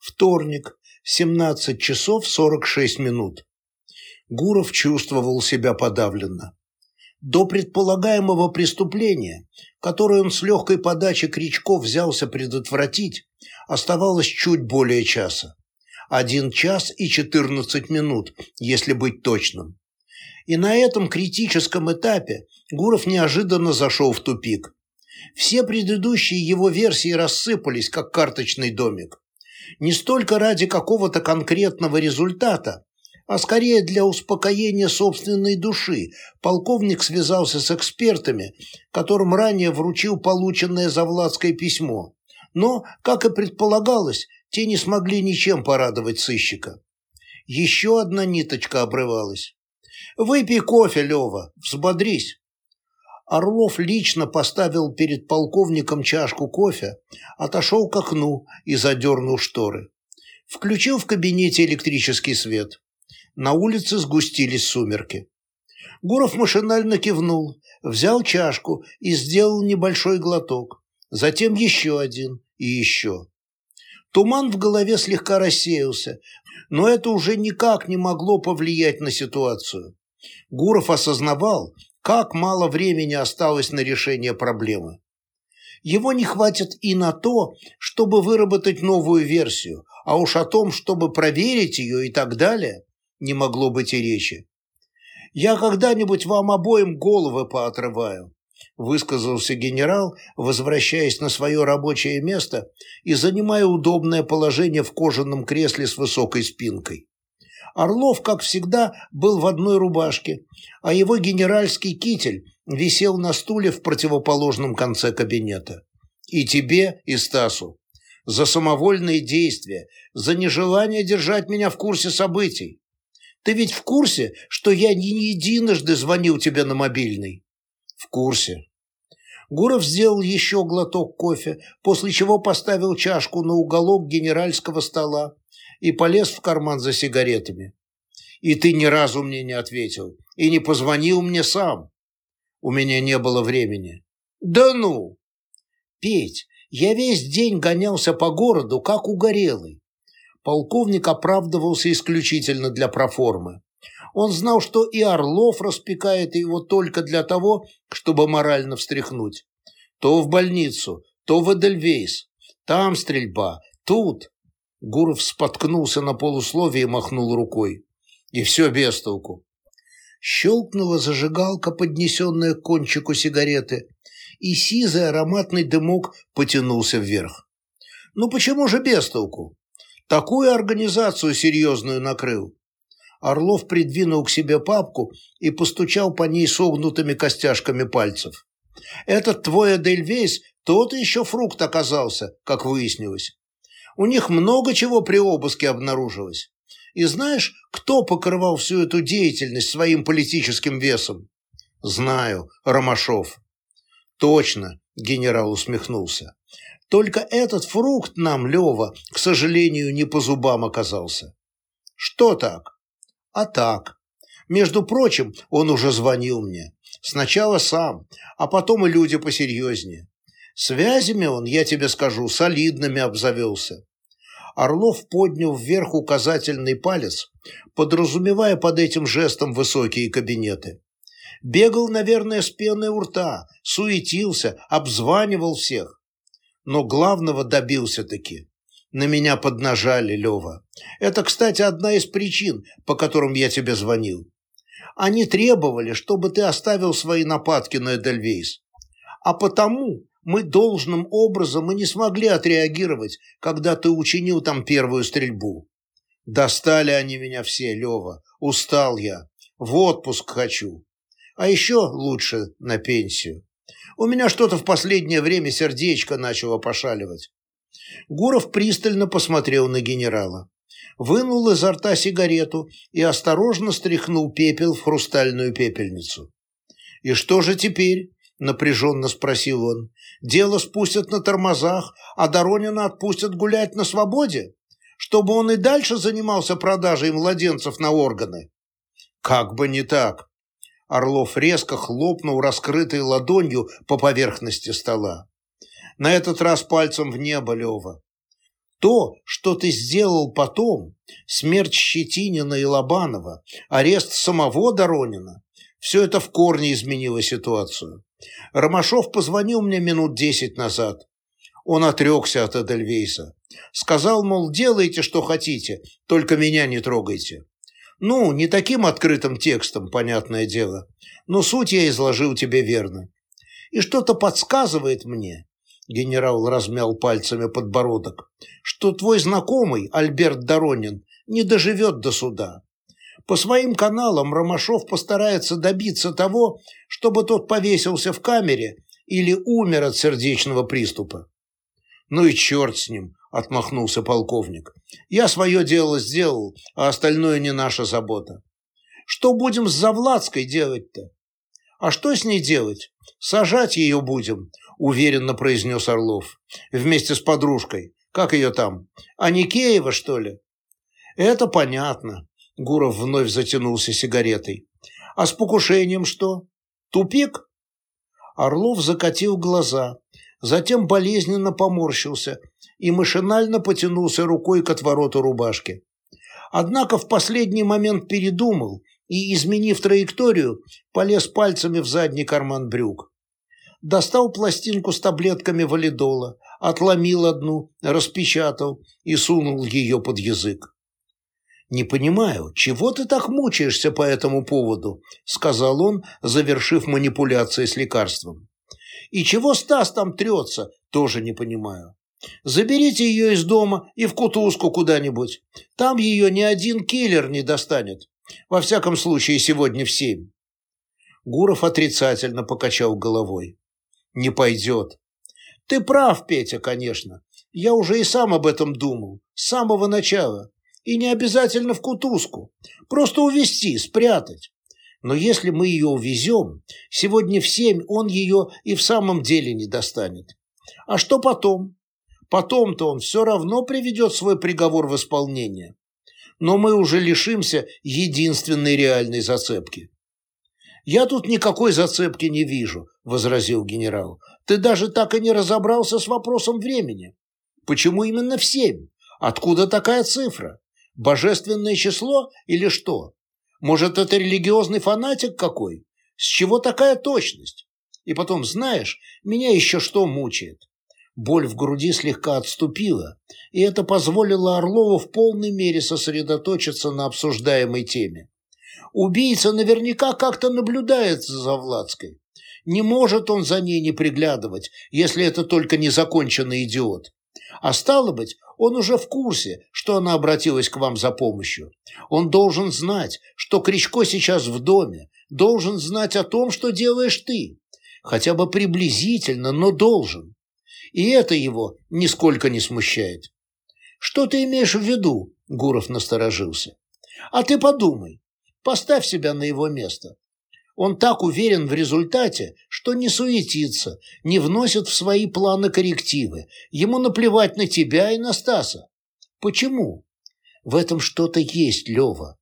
Вторник, 17 часов 46 минут. Гуров чувствовал себя подавленно. До предполагаемого преступления, которое он с легкой подачи Кричков взялся предотвратить, оставалось чуть более часа. Один час и 14 минут, если быть точным. И на этом критическом этапе Гуров неожиданно зашел в тупик. Все предыдущие его версии рассыпались, как карточный домик не столько ради какого-то конкретного результата, а скорее для успокоения собственной души, полковник связался с экспертами, которым ранее вручил полученное Завладское письмо. Но, как и предполагалось, те не смогли ничем порадовать сыщика. Еще одна ниточка обрывалась. «Выпей кофе, Лева, взбодрись». Орлов лично поставил перед полковником чашку кофе, отошел к окну и задернул шторы. Включил в кабинете электрический свет. На улице сгустились сумерки. Гуров машинально кивнул, взял чашку и сделал небольшой глоток. Затем еще один и еще. Туман в голове слегка рассеялся, но это уже никак не могло повлиять на ситуацию. Гуров осознавал, как мало времени осталось на решение проблемы. Его не хватит и на то, чтобы выработать новую версию, а уж о том, чтобы проверить ее и так далее, не могло быть и речи. «Я когда-нибудь вам обоим головы поотрываю», высказался генерал, возвращаясь на свое рабочее место и занимая удобное положение в кожаном кресле с высокой спинкой. Орлов, как всегда, был в одной рубашке, а его генеральский китель висел на стуле в противоположном конце кабинета. И тебе, и Стасу. За самовольные действия, за нежелание держать меня в курсе событий. Ты ведь в курсе, что я не единожды звонил тебе на мобильный? В курсе. Гуров сделал еще глоток кофе, после чего поставил чашку на уголок генеральского стола и полез в карман за сигаретами. И ты ни разу мне не ответил, и не позвонил мне сам. У меня не было времени. Да ну! Петь, я весь день гонялся по городу, как угорелый. Полковник оправдывался исключительно для проформы. Он знал, что и Орлов распекает его только для того, чтобы морально встряхнуть. То в больницу, то в Эдельвейс. Там стрельба, тут. Гуров споткнулся на полусловие и махнул рукой. И все без толку. Щелкнула зажигалка, поднесенная к кончику сигареты, и сизый ароматный дымок потянулся вверх. Ну почему же без толку? Такую организацию серьезную накрыл. Орлов придвинул к себе папку и постучал по ней согнутыми костяшками пальцев. Этот твой Эдельвейс тот еще фрукт оказался, как выяснилось. У них много чего при обыске обнаружилось. И знаешь, кто покрывал всю эту деятельность своим политическим весом? Знаю, Ромашов. Точно, генерал усмехнулся. Только этот фрукт нам, Лева, к сожалению, не по зубам оказался. Что так? А так. Между прочим, он уже звонил мне. Сначала сам, а потом и люди посерьезнее. Связями он, я тебе скажу, солидными обзавелся. Орлов поднял вверх указательный палец, подразумевая под этим жестом высокие кабинеты. Бегал, наверное, с пеной у рта, суетился, обзванивал всех. Но главного добился-таки. На меня поднажали, Лева. Это, кстати, одна из причин, по которым я тебе звонил. Они требовали, чтобы ты оставил свои нападки на Эдельвейс. А потому мы должным образом и не смогли отреагировать, когда ты учинил там первую стрельбу. Достали они меня все, Лева. Устал я. В отпуск хочу. А еще лучше на пенсию. У меня что-то в последнее время сердечко начало пошаливать. Гуров пристально посмотрел на генерала. Вынул изо рта сигарету и осторожно стряхнул пепел в хрустальную пепельницу. «И что же теперь?» – напряженно спросил он. Дело спустят на тормозах, а Доронина отпустят гулять на свободе, чтобы он и дальше занимался продажей младенцев на органы. Как бы не так. Орлов резко хлопнул раскрытой ладонью по поверхности стола. На этот раз пальцем в небо, Лева. То, что ты сделал потом, смерть Щетинина и Лобанова, арест самого Доронина, все это в корне изменило ситуацию. Ромашов позвонил мне минут десять назад. Он отрекся от Эдельвейса. Сказал, мол, делайте, что хотите, только меня не трогайте. Ну, не таким открытым текстом, понятное дело, но суть я изложил тебе верно. И что-то подсказывает мне, генерал размял пальцами подбородок, что твой знакомый, Альберт Доронин, не доживет до суда. По своим каналам Ромашов постарается добиться того, чтобы тот повесился в камере или умер от сердечного приступа. «Ну и черт с ним!» – отмахнулся полковник. «Я свое дело сделал, а остальное не наша забота. Что будем с Завладской делать-то?» «А что с ней делать? Сажать ее будем», – уверенно произнес Орлов. «Вместе с подружкой. Как ее там? Аникеева, что ли?» «Это понятно», – Гуров вновь затянулся сигаретой. «А с покушением что? Тупик?» Орлов закатил глаза, затем болезненно поморщился и машинально потянулся рукой к отвороту рубашки. Однако в последний момент передумал и, изменив траекторию, полез пальцами в задний карман брюк. Достал пластинку с таблетками валидола, отломил одну, распечатал и сунул ее под язык. «Не понимаю, чего ты так мучаешься по этому поводу?» – сказал он, завершив манипуляции с лекарством. И чего Стас там трется, тоже не понимаю. Заберите ее из дома и в кутузку куда-нибудь. Там ее ни один киллер не достанет. Во всяком случае, сегодня в семь. Гуров отрицательно покачал головой. Не пойдет. Ты прав, Петя, конечно. Я уже и сам об этом думал. С самого начала. И не обязательно в кутузку. Просто увезти, спрятать. Но если мы ее увезем, сегодня в семь он ее и в самом деле не достанет. А что потом? Потом-то он все равно приведет свой приговор в исполнение. Но мы уже лишимся единственной реальной зацепки. «Я тут никакой зацепки не вижу», – возразил генерал. «Ты даже так и не разобрался с вопросом времени. Почему именно в семь? Откуда такая цифра? Божественное число или что?» Может, это религиозный фанатик какой? С чего такая точность? И потом, знаешь, меня еще что мучает? Боль в груди слегка отступила, и это позволило Орлову в полной мере сосредоточиться на обсуждаемой теме. Убийца наверняка как-то наблюдает за Владской. Не может он за ней не приглядывать, если это только незаконченный идиот. А стало быть, он уже в курсе, что она обратилась к вам за помощью. Он должен знать, что Кричко сейчас в доме, должен знать о том, что делаешь ты. Хотя бы приблизительно, но должен. И это его нисколько не смущает. «Что ты имеешь в виду?» – Гуров насторожился. «А ты подумай. Поставь себя на его место. Он так уверен в результате, что не суетится, не вносит в свои планы коррективы. Ему наплевать на тебя и на Стаса. Почему? В этом что-то есть, Лева.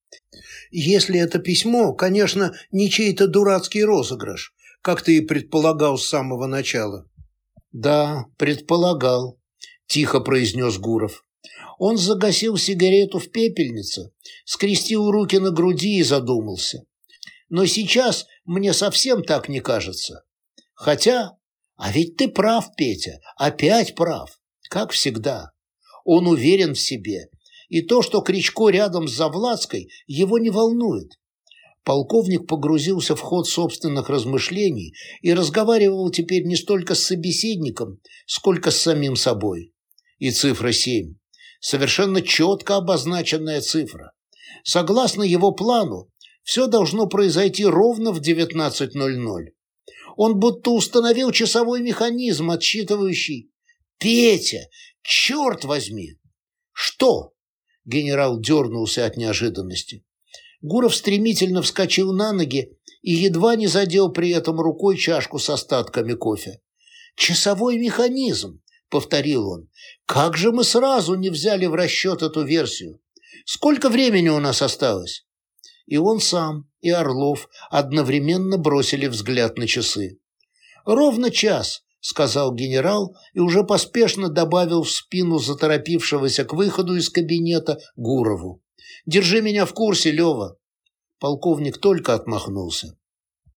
Если это письмо, конечно, не чей-то дурацкий розыгрыш, как ты и предполагал с самого начала. Да, предполагал, тихо произнес Гуров. Он загасил сигарету в пепельнице, скрестил руки на груди и задумался. Но сейчас мне совсем так не кажется. Хотя, а ведь ты прав, Петя, опять прав, как всегда. Он уверен в себе, и то, что Кричко рядом с Завладской, его не волнует. Полковник погрузился в ход собственных размышлений и разговаривал теперь не столько с собеседником, сколько с самим собой. И цифра семь. Совершенно четко обозначенная цифра. Согласно его плану, все должно произойти ровно в 19.00. Он будто установил часовой механизм, отсчитывающий. «Петя, черт возьми!» «Что?» – генерал дернулся от неожиданности. Гуров стремительно вскочил на ноги и едва не задел при этом рукой чашку с остатками кофе. «Часовой механизм», — повторил он. «Как же мы сразу не взяли в расчет эту версию? Сколько времени у нас осталось?» И он сам, и Орлов одновременно бросили взгляд на часы. «Ровно час», сказал генерал и уже поспешно добавил в спину заторопившегося к выходу из кабинета Гурову. «Держи меня в курсе, Лева!» Полковник только отмахнулся.